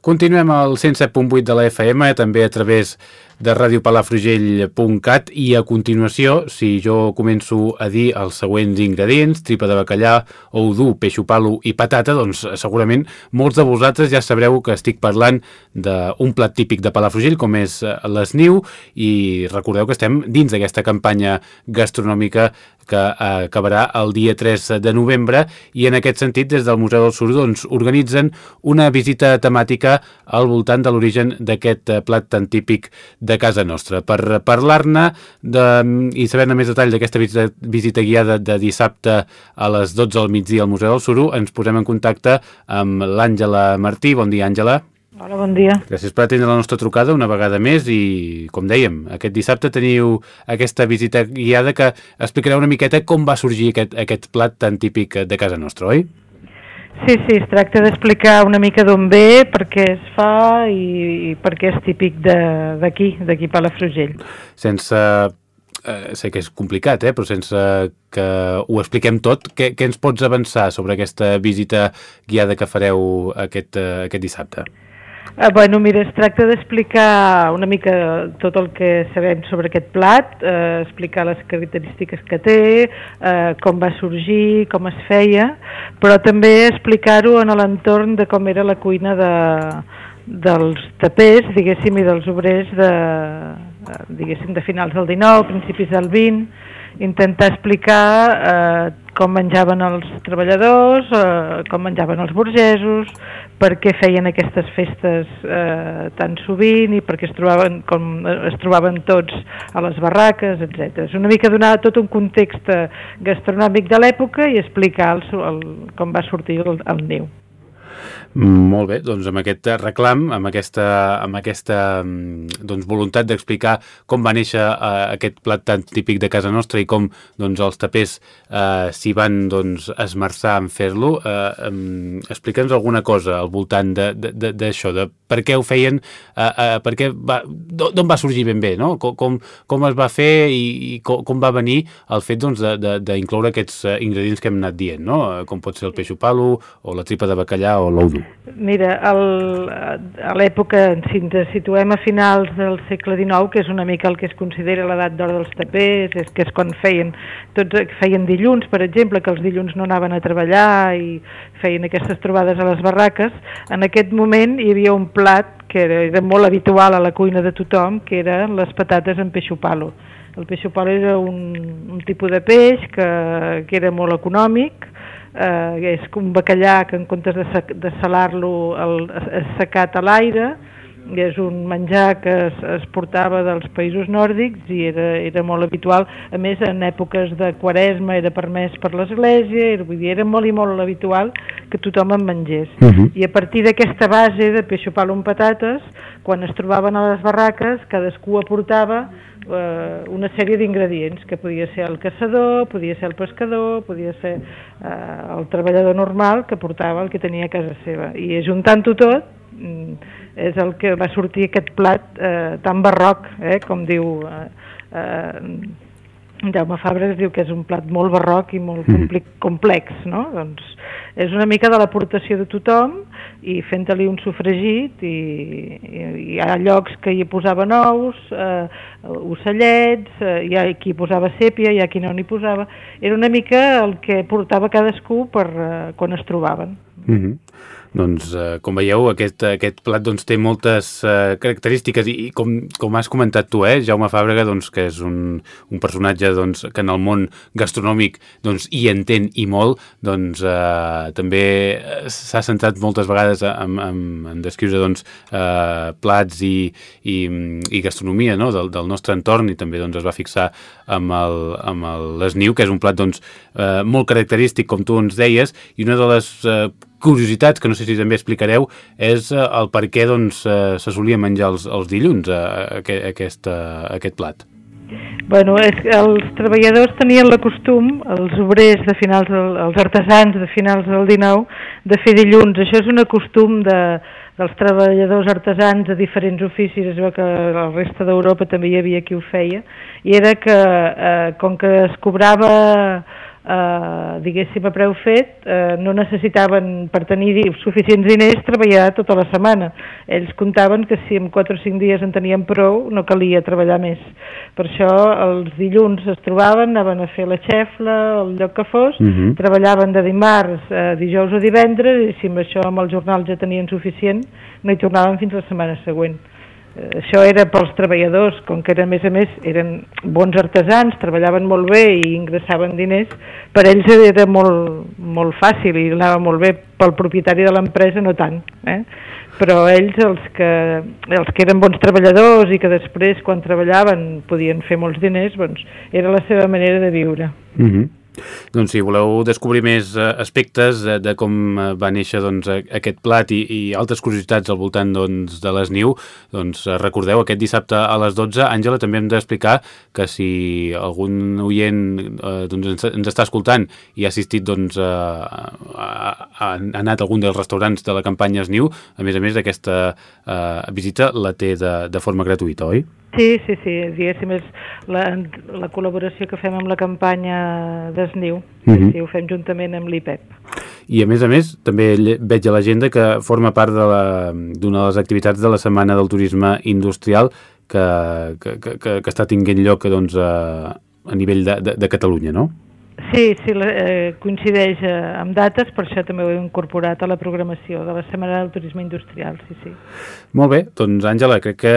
Continuem al 107.8 de la FM, també a través de radiopalafrugell.cat i a continuació, si jo començo a dir els següents ingredients, tripa de bacallà, ou dur, peixo palo i patata, doncs segurament molts de vosaltres ja sabreu que estic parlant d'un plat típic de Palafrugell com és eh, l'esniu i recordeu que estem dins d'aquesta campanya gastronòmica que acabarà el dia 3 de novembre i en aquest sentit des del Museu del Sur doncs, organitzen una visita temàtica al voltant de l'origen d'aquest eh, plat tan típic de casa nostra. Per parlar-ne i saber-ne més detall d'aquesta visita, visita guiada de dissabte a les 12 del migdia al Museu del Suro, ens posem en contacte amb l'Àngela Martí. Bon dia, Àngela. Hola, bon dia. Gràcies per atendre la nostra trucada una vegada més i, com dèiem, aquest dissabte teniu aquesta visita guiada que explicarà una miqueta com va sorgir aquest, aquest plat tan típic de casa nostra, oi? Sí, sí, es tracta d'explicar una mica d'on ve, per què es fa i, i per què és típic d'aquí, d'aquí Palafrugell. Sense eh, sé que és complicat, eh, però sense que ho expliquem tot, què, què ens pots avançar sobre aquesta visita guiada que fareu aquest, eh, aquest dissabte? Eh, bueno, mira, es tracta d'explicar una mica tot el que sabem sobre aquest plat, eh, explicar les característiques que té, eh, com va sorgir, com es feia, però també explicar-ho en l'entorn de com era la cuina de, dels tapers, diguéssim, i dels obrers de, diguéssim, de finals del 19, principis del 20, intentar explicar eh, com menjaven els treballadors, eh, com menjaven els burgesos, per què feien aquestes festes eh, tan sovint i per què es trobaven, com es trobaven tots a les barraques, etc. És una mica donar tot un context gastronòmic de l'època i explicar el, el, com va sortir el, el niu. Molt bé, doncs amb aquest reclam, amb aquesta, amb aquesta mm, doncs, voluntat d'explicar com va néixer eh, aquest plat tan típic de casa nostra i com doncs, els tapers eh, s'hi van doncs, esmerçar en fer-lo, eh, eh, explica'ns alguna cosa al voltant d'això, de, de, de per què ho feien, eh, eh, per què va, d'on va sorgir ben bé, no? Com, com, com es va fer i, i com, com va venir el fet doncs, d'incloure aquests eh, ingredients que hem anat dient, no? Com pot ser el peix palo o la tripa de bacallà o l'ou Mira, el, a l'època, si ens situem a finals del segle XIX, que és una mica el que es considera l'edat d'or dels tapers, és que és quan feien, tots feien dilluns, per exemple, que els dilluns no anaven a treballar i feien aquestes trobades a les barraques, en aquest moment hi havia un plat que era, era molt habitual a la cuina de tothom, que eren les patates amb peixo palo. El peixo palo era un, un tipus de peix que, que era molt econòmic, eh, és un bacallà que en comptes de, de salar-lo és secat a l'aire, és un menjar que es, es portava dels països nòrdics i era, era molt habitual, a més en èpoques de quaresma era permès per l'església, era, vull dir, era molt i molt habitual que tothom en mengés. Uh mhm. -huh. I a partir d'aquesta base de peixo palo amb patates, quan es trobaven a les barraques, cadascú aportava eh, una sèrie d'ingredients, que podia ser el caçador, podia ser el pescador, podia ser eh, el treballador normal que portava el que tenia a casa seva. I ajuntant-ho tot, mm, és el que va sortir aquest plat eh, tan barroc, eh, com diu... Eh, eh, Jaume Fabres diu que és un plat molt barroc i molt mm. complex, no? Doncs és una mica de l'aportació de tothom i fent-li un sofregit i, i, hi ha llocs que hi posava nous, eh, ocellets, eh, hi ha qui posava sèpia, hi ha qui no n'hi posava. Era una mica el que portava cadascú per, eh, quan es trobaven. Mm -hmm. Doncs, eh, com veieu, aquest, aquest plat doncs, té moltes eh, característiques i, i com, com has comentat tu, eh, Jaume Fàbrega, doncs, que és un, un personatge doncs, que en el món gastronòmic doncs, hi entén i molt, doncs, eh, també s'ha centrat moltes vegades en, en, en descriure doncs, eh, plats i, i, i gastronomia no? del, del nostre entorn i també doncs, es va fixar amb l'esniu, que és un plat doncs, eh, molt característic, com tu ens deies, i una de les eh, curiositats, que no sé si també explicareu, és eh, el per què doncs, eh, se solia menjar els, els dilluns a, a, a, aquest, a, aquest plat. Bueno, és que els treballadors tenien la costum, els obrers de finals, del, els artesans de finals del 19, de fer dilluns. Això és una costum de, dels treballadors artesans de diferents oficis, es veu que la resta d'Europa també hi havia qui ho feia, i era que, eh, com que es cobrava eh, diguéssim, a preu fet, eh, no necessitaven, per tenir suficients diners, treballar tota la setmana. Ells comptaven que si en 4 o 5 dies en tenien prou, no calia treballar més. Per això els dilluns es trobaven, anaven a fer la xefla, el lloc que fos, uh mhm. -huh. treballaven de dimarts a dijous o divendres, i si amb això amb el jornal ja tenien suficient, no hi tornaven fins la setmana següent. Eh, això era pels treballadors, com que eren, a més a més eren bons artesans, treballaven molt bé i ingressaven diners, per ells era molt, molt fàcil i anava molt bé, pel propietari de l'empresa no tant. Eh? Però ells, els que, els que eren bons treballadors i que després, quan treballaven, podien fer molts diners, doncs era la seva manera de viure. Mm -hmm. Doncs si voleu descobrir més eh, aspectes de, de com eh, va néixer doncs, aquest plat i, i altres curiositats al voltant doncs, de l'esniu, doncs eh, recordeu, aquest dissabte a les 12, Àngela, també hem d'explicar que si algun oient eh, doncs, ens, ens està escoltant i ha assistit doncs, a, a, a, ha anat a algun dels restaurants de la campanya Esniu, a més a més d'aquesta eh, visita la té de, de forma gratuïta, oi? Sí, sí, sí, diguéssim, és la, la col·laboració que fem amb la campanya d'Esniu, mm -hmm. sí, ho fem juntament amb l'IPEP. I a més a més, també veig a l'agenda que forma part d'una de, de les activitats de la Setmana del Turisme Industrial que, que, que, que està tinguent lloc doncs, a, a nivell de, de, de Catalunya, no? Sí, sí, eh, coincideix eh, amb dates, per això també ho he incorporat a la programació de la Setmana del Turisme Industrial, sí, sí. Molt bé, doncs Àngela, crec que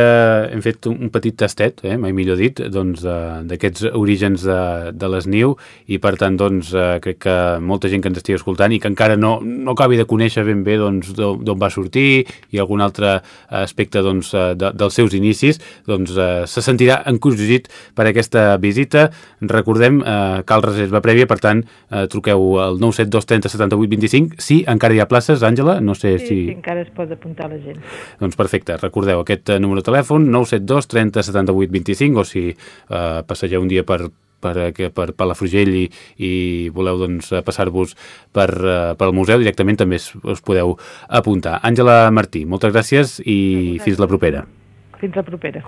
hem fet un petit tastet, eh, mai millor dit, doncs d'aquests orígens de, de l'ESNIU i per tant, doncs, eh, crec que molta gent que ens estigui escoltant i que encara no, no acabi de conèixer ben bé doncs d'on va sortir i algun altre aspecte doncs, eh, de, dels seus inicis, doncs eh, se sentirà encuriosit per aquesta visita. Recordem, eh, cal reserva prèvia prèvia, per tant, eh, truqueu al 972 30 78 25. Sí, encara hi ha places, Àngela? No sé sí, si... Sí, encara es pot apuntar la gent. Doncs perfecte, recordeu aquest eh, número de telèfon, 972 30 78 25, o si eh, passegeu un dia per per, per, per Palafrugell i, i voleu doncs, passar-vos per, uh, per al museu, directament també us podeu apuntar. Àngela Martí, moltes gràcies i fins la propera. Fins la propera.